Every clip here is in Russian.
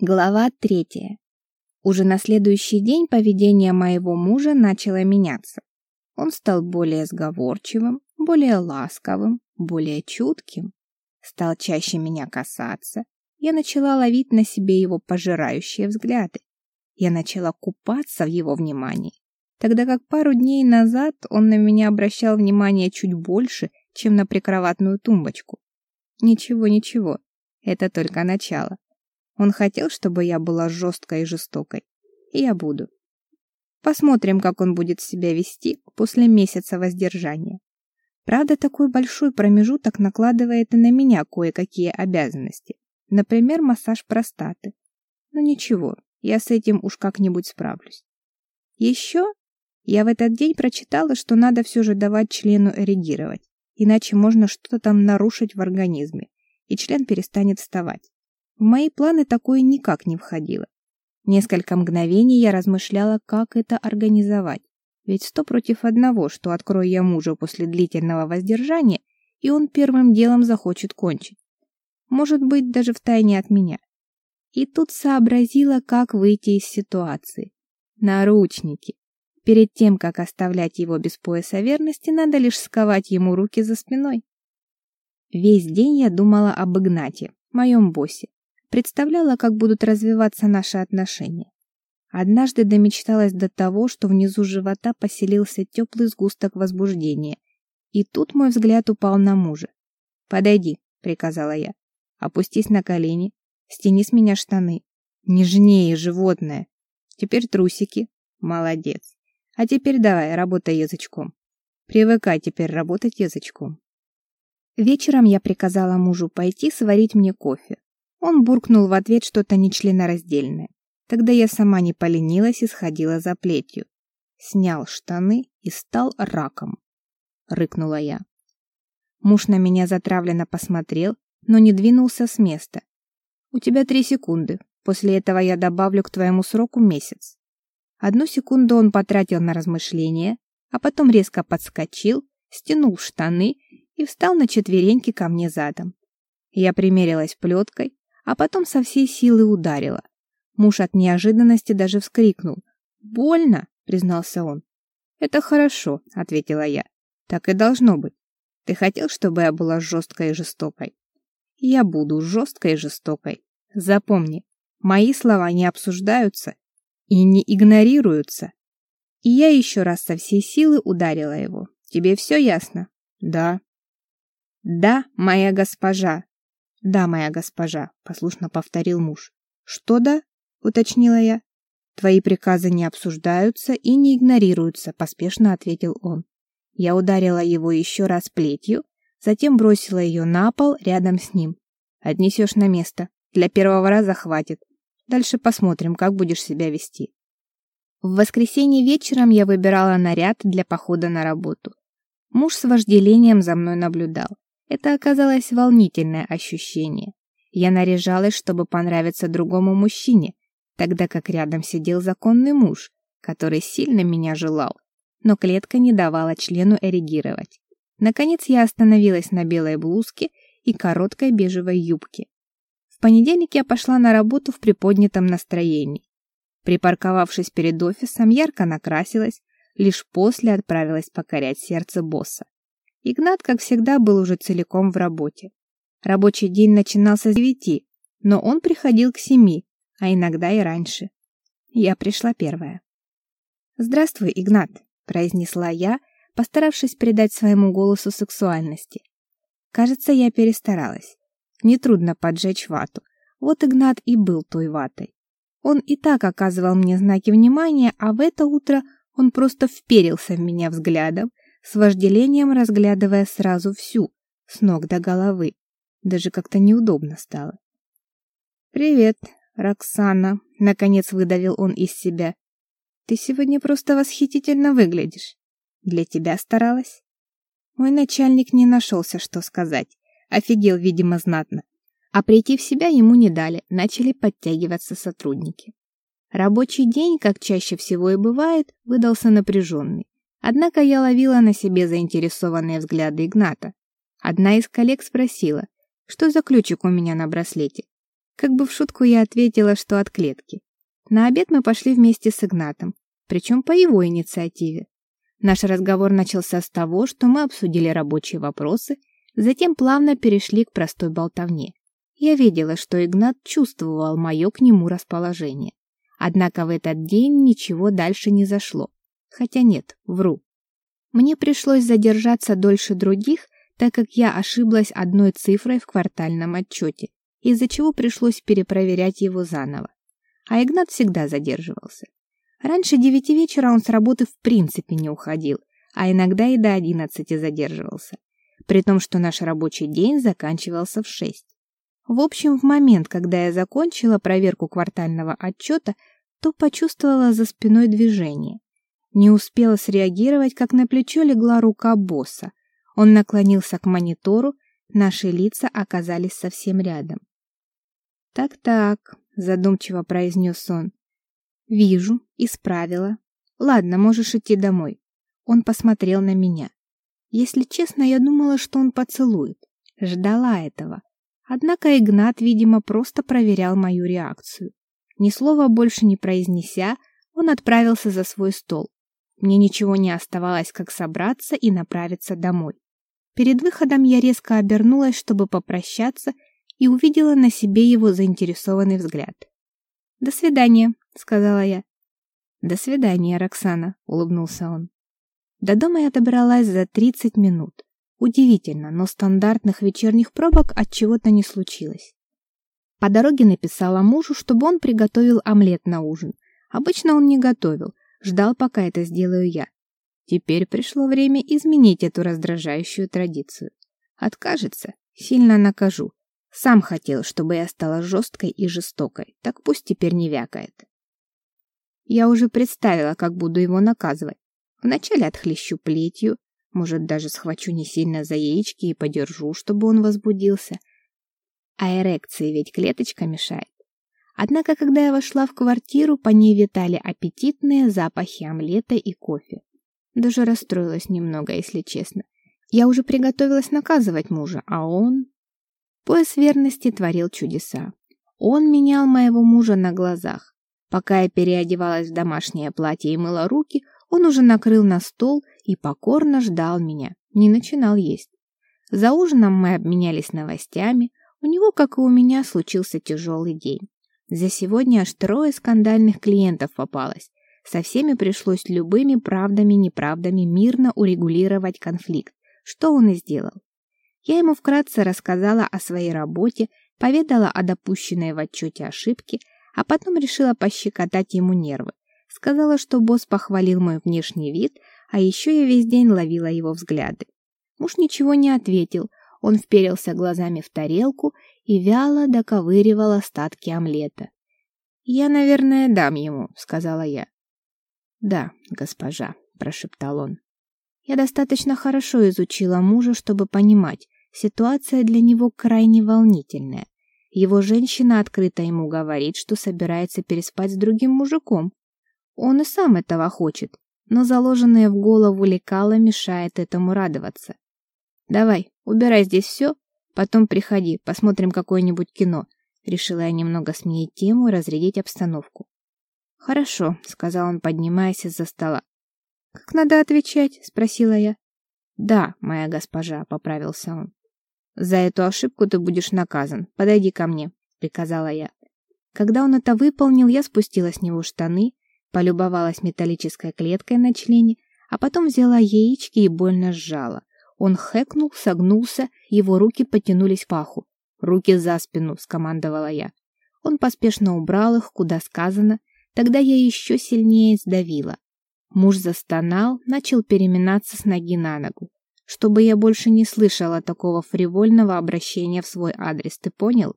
Глава третья. Уже на следующий день поведение моего мужа начало меняться. Он стал более сговорчивым, более ласковым, более чутким, стал чаще меня касаться. Я начала ловить на себе его пожирающие взгляды. Я начала купаться в его внимании, тогда как пару дней назад он на меня обращал внимание чуть больше, чем на прикроватную тумбочку. Ничего, ничего, это только начало. Он хотел, чтобы я была жесткой и жестокой. И я буду. Посмотрим, как он будет себя вести после месяца воздержания. Правда, такой большой промежуток накладывает и на меня кое-какие обязанности. Например, массаж простаты. Но ничего, я с этим уж как-нибудь справлюсь. Еще я в этот день прочитала, что надо все же давать члену эрегировать, иначе можно что-то там нарушить в организме, и член перестанет вставать. В мои планы такое никак не входило. Несколько мгновений я размышляла, как это организовать. Ведь сто против одного, что открою я мужа после длительного воздержания, и он первым делом захочет кончить. Может быть, даже втайне от меня. И тут сообразила, как выйти из ситуации. Наручники. Перед тем, как оставлять его без пояса верности, надо лишь сковать ему руки за спиной. Весь день я думала об Игнате, моем боссе представляла, как будут развиваться наши отношения. Однажды домечталась до того, что внизу живота поселился теплый сгусток возбуждения. И тут мой взгляд упал на мужа. «Подойди», — приказала я. «Опустись на колени, стяни с меня штаны. Нежнее, животное. Теперь трусики. Молодец. А теперь давай, работай язычком. Привыкай теперь работать язычком». Вечером я приказала мужу пойти сварить мне кофе. Он буркнул в ответ что-то нечленораздельное. Тогда я сама не поленилась и сходила за плетью. Снял штаны и стал раком. Рыкнула я. Муж на меня затравленно посмотрел, но не двинулся с места. У тебя три секунды. После этого я добавлю к твоему сроку месяц. Одну секунду он потратил на размышления, а потом резко подскочил, стянул штаны и встал на четвереньки ко мне задом. Я примерилась плеткой, а потом со всей силы ударила. Муж от неожиданности даже вскрикнул. «Больно!» — признался он. «Это хорошо», — ответила я. «Так и должно быть. Ты хотел, чтобы я была жесткой и жестокой?» «Я буду жесткой и жестокой. Запомни, мои слова не обсуждаются и не игнорируются». И я еще раз со всей силы ударила его. «Тебе все ясно?» «Да». «Да, моя госпожа», «Да, моя госпожа», — послушно повторил муж. «Что да?» — уточнила я. «Твои приказы не обсуждаются и не игнорируются», — поспешно ответил он. Я ударила его еще раз плетью, затем бросила ее на пол рядом с ним. «Отнесешь на место. Для первого раза хватит. Дальше посмотрим, как будешь себя вести». В воскресенье вечером я выбирала наряд для похода на работу. Муж с вожделением за мной наблюдал. Это оказалось волнительное ощущение. Я наряжалась, чтобы понравиться другому мужчине, тогда как рядом сидел законный муж, который сильно меня желал, но клетка не давала члену эрегировать. Наконец я остановилась на белой блузке и короткой бежевой юбке. В понедельник я пошла на работу в приподнятом настроении. Припарковавшись перед офисом, ярко накрасилась, лишь после отправилась покорять сердце босса. Игнат, как всегда, был уже целиком в работе. Рабочий день начинался с девяти, но он приходил к семи, а иногда и раньше. Я пришла первая. «Здравствуй, Игнат», — произнесла я, постаравшись придать своему голосу сексуальности. Кажется, я перестаралась. Нетрудно поджечь вату. Вот Игнат и был той ватой. Он и так оказывал мне знаки внимания, а в это утро он просто вперился в меня взглядом, с вожделением разглядывая сразу всю, с ног до головы. Даже как-то неудобно стало. «Привет, Роксана», — наконец выдавил он из себя. «Ты сегодня просто восхитительно выглядишь. Для тебя старалась?» Мой начальник не нашелся, что сказать. Офигел, видимо, знатно. А прийти в себя ему не дали, начали подтягиваться сотрудники. Рабочий день, как чаще всего и бывает, выдался напряженный. Однако я ловила на себе заинтересованные взгляды Игната. Одна из коллег спросила, что за ключик у меня на браслете. Как бы в шутку я ответила, что от клетки. На обед мы пошли вместе с Игнатом, причем по его инициативе. Наш разговор начался с того, что мы обсудили рабочие вопросы, затем плавно перешли к простой болтовне. Я видела, что Игнат чувствовал мое к нему расположение. Однако в этот день ничего дальше не зашло. Хотя нет, вру. Мне пришлось задержаться дольше других, так как я ошиблась одной цифрой в квартальном отчете, из-за чего пришлось перепроверять его заново. А Игнат всегда задерживался. Раньше девяти вечера он с работы в принципе не уходил, а иногда и до одиннадцати задерживался, при том, что наш рабочий день заканчивался в шесть. В общем, в момент, когда я закончила проверку квартального отчета, то почувствовала за спиной движение. Не успела среагировать, как на плечо легла рука босса. Он наклонился к монитору, наши лица оказались совсем рядом. «Так-так», — задумчиво произнес он. «Вижу, исправила. Ладно, можешь идти домой». Он посмотрел на меня. Если честно, я думала, что он поцелует. Ждала этого. Однако Игнат, видимо, просто проверял мою реакцию. Ни слова больше не произнеся, он отправился за свой стол. Мне ничего не оставалось, как собраться и направиться домой. Перед выходом я резко обернулась, чтобы попрощаться, и увидела на себе его заинтересованный взгляд. «До свидания», — сказала я. «До свидания, Роксана», — улыбнулся он. До дома я добралась за 30 минут. Удивительно, но стандартных вечерних пробок от чего-то не случилось. По дороге написала мужу, чтобы он приготовил омлет на ужин. Обычно он не готовил, ждал, пока это сделаю я. Теперь пришло время изменить эту раздражающую традицию. Откажется, сильно накажу. Сам хотел, чтобы я стала жесткой и жестокой, так пусть теперь не вякает. Я уже представила, как буду его наказывать. Вначале отхлещу плетью, может, даже схвачу не сильно за яички и подержу, чтобы он возбудился. А эрекции ведь клеточка мешает. Однако, когда я вошла в квартиру, по ней витали аппетитные запахи омлета и кофе. Даже расстроилась немного, если честно. Я уже приготовилась наказывать мужа, а он... Пояс верности творил чудеса. Он менял моего мужа на глазах. Пока я переодевалась в домашнее платье и мыла руки, он уже накрыл на стол и покорно ждал меня, не начинал есть. За ужином мы обменялись новостями, у него, как и у меня, случился тяжелый день. За сегодня аж трое скандальных клиентов попалось. Со всеми пришлось любыми правдами-неправдами мирно урегулировать конфликт, что он и сделал. Я ему вкратце рассказала о своей работе, поведала о допущенной в отчете ошибке, а потом решила пощекотать ему нервы. Сказала, что босс похвалил мой внешний вид, а еще я весь день ловила его взгляды. Муж ничего не ответил, он вперился глазами в тарелку и вяло доковыривал остатки омлета. «Я, наверное, дам ему», — сказала я. «Да, госпожа», — прошептал он. Я достаточно хорошо изучила мужа, чтобы понимать, ситуация для него крайне волнительная. Его женщина открыто ему говорит, что собирается переспать с другим мужиком. Он и сам этого хочет, но заложенное в голову лекало мешает этому радоваться. «Давай, убирай здесь все, потом приходи, посмотрим какое-нибудь кино», решила я немного сменить тему и разрядить обстановку. «Хорошо», — сказал он, поднимаясь из-за стола. «Как надо отвечать?» — спросила я. «Да, моя госпожа», — поправился он. «За эту ошибку ты будешь наказан. Подойди ко мне», — приказала я. Когда он это выполнил, я спустила с него штаны, полюбовалась металлической клеткой на члене, а потом взяла яички и больно сжала. Он хэкнул, согнулся, его руки потянулись к паху. «Руки за спину!» — скомандовала я. Он поспешно убрал их, куда сказано. Тогда я еще сильнее сдавила. Муж застонал, начал переминаться с ноги на ногу. Чтобы я больше не слышала такого фривольного обращения в свой адрес, ты понял?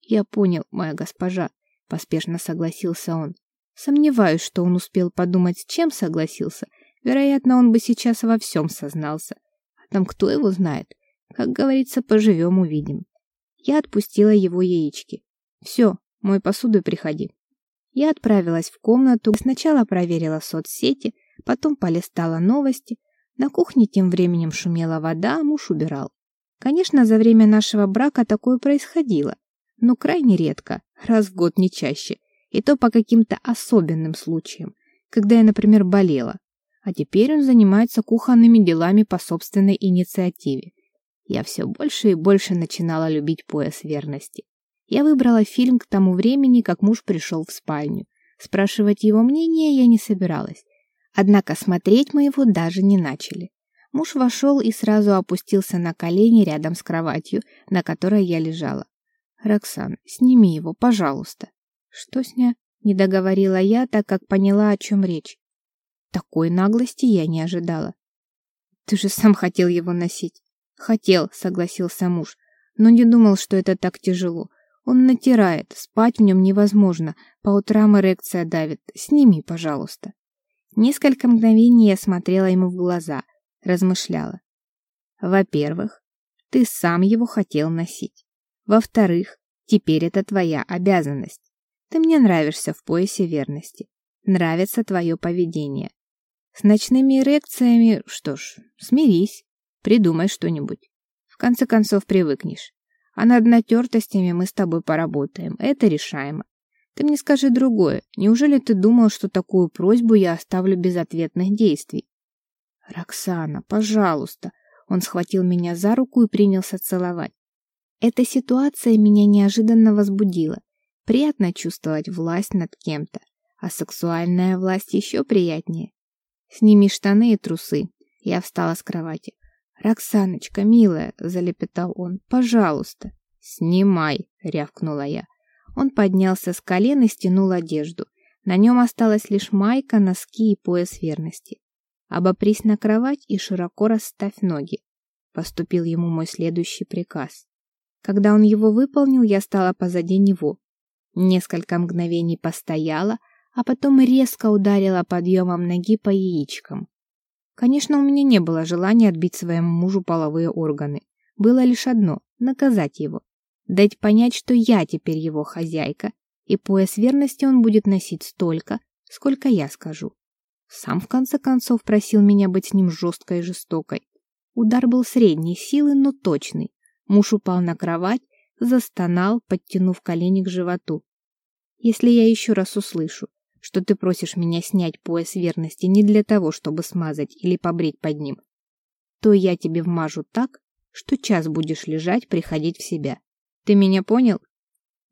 Я понял, моя госпожа, поспешно согласился он. Сомневаюсь, что он успел подумать, с чем согласился. Вероятно, он бы сейчас во всем сознался. А там кто его знает? Как говорится, поживем, увидим. Я отпустила его яички. Все, мой посуду приходи. Я отправилась в комнату, сначала проверила соцсети, потом полистала новости. На кухне тем временем шумела вода, муж убирал. Конечно, за время нашего брака такое происходило, но крайне редко, раз в год не чаще, и то по каким-то особенным случаям, когда я, например, болела. А теперь он занимается кухонными делами по собственной инициативе. Я все больше и больше начинала любить пояс верности. Я выбрала фильм к тому времени, как муж пришел в спальню. Спрашивать его мнение я не собиралась. Однако смотреть мы его даже не начали. Муж вошел и сразу опустился на колени рядом с кроватью, на которой я лежала. «Роксан, сними его, пожалуйста». «Что сня?» — не договорила я, так как поняла, о чем речь. Такой наглости я не ожидала. «Ты же сам хотел его носить». «Хотел», — согласился муж, «но не думал, что это так тяжело. Он натирает, спать в нем невозможно, по утрам эрекция давит. Сними, пожалуйста». Несколько мгновений я смотрела ему в глаза, размышляла. Во-первых, ты сам его хотел носить. Во-вторых, теперь это твоя обязанность. Ты мне нравишься в поясе верности. Нравится твое поведение. С ночными эрекциями, что ж, смирись, придумай что-нибудь. В конце концов привыкнешь. А над натертостями мы с тобой поработаем, это решаемо. Ты мне скажи другое. Неужели ты думал, что такую просьбу я оставлю без ответных действий? Роксана, пожалуйста. Он схватил меня за руку и принялся целовать. Эта ситуация меня неожиданно возбудила. Приятно чувствовать власть над кем-то, а сексуальная власть еще приятнее. Сними штаны и трусы. Я встала с кровати. «Роксаночка, милая», — залепетал он, — «пожалуйста». «Снимай», — рявкнула я. Он поднялся с колен и стянул одежду. На нем осталась лишь майка, носки и пояс верности. «Обопрись на кровать и широко расставь ноги», — поступил ему мой следующий приказ. Когда он его выполнил, я стала позади него. Несколько мгновений постояла, а потом резко ударила подъемом ноги по яичкам. Конечно, у меня не было желания отбить своему мужу половые органы. Было лишь одно — наказать его дать понять, что я теперь его хозяйка, и пояс верности он будет носить столько, сколько я скажу. Сам, в конце концов, просил меня быть с ним жесткой и жестокой. Удар был средней силы, но точный. Муж упал на кровать, застонал, подтянув колени к животу. Если я еще раз услышу, что ты просишь меня снять пояс верности не для того, чтобы смазать или побрить под ним, то я тебе вмажу так, что час будешь лежать, приходить в себя. Ты меня понял?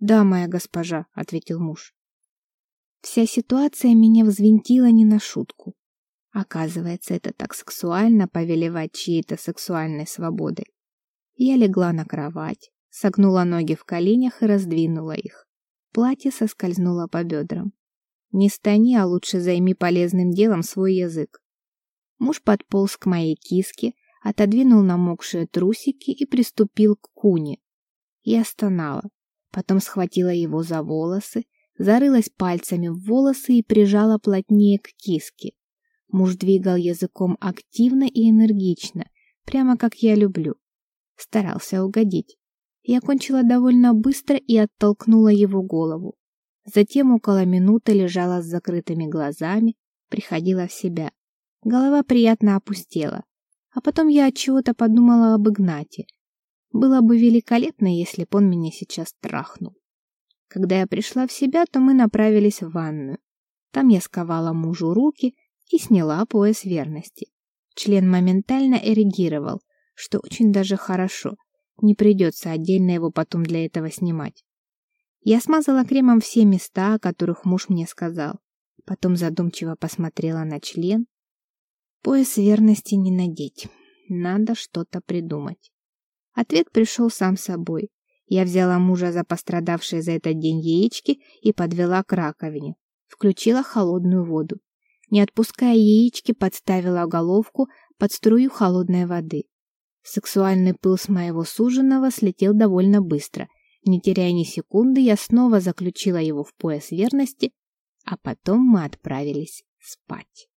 Да, моя госпожа, ответил муж. Вся ситуация меня взвинтила не на шутку. Оказывается, это так сексуально повелевать чьей-то сексуальной свободой. Я легла на кровать, согнула ноги в коленях и раздвинула их. Платье соскользнуло по бедрам. Не стани, а лучше займи полезным делом свой язык. Муж подполз к моей киске, отодвинул намокшие трусики и приступил к куне, я стонала. Потом схватила его за волосы, зарылась пальцами в волосы и прижала плотнее к киске. Муж двигал языком активно и энергично, прямо как я люблю. Старался угодить. Я кончила довольно быстро и оттолкнула его голову. Затем около минуты лежала с закрытыми глазами, приходила в себя. Голова приятно опустела. А потом я от чего-то подумала об Игнате — было бы великолепно, если бы он меня сейчас трахнул. Когда я пришла в себя, то мы направились в ванную. Там я сковала мужу руки и сняла пояс верности. Член моментально эрегировал, что очень даже хорошо. Не придется отдельно его потом для этого снимать. Я смазала кремом все места, о которых муж мне сказал. Потом задумчиво посмотрела на член. Пояс верности не надеть. Надо что-то придумать. Ответ пришел сам собой. Я взяла мужа за пострадавшие за этот день яички и подвела к раковине. Включила холодную воду. Не отпуская яички, подставила головку под струю холодной воды. Сексуальный пыл с моего суженого слетел довольно быстро. Не теряя ни секунды, я снова заключила его в пояс верности, а потом мы отправились спать.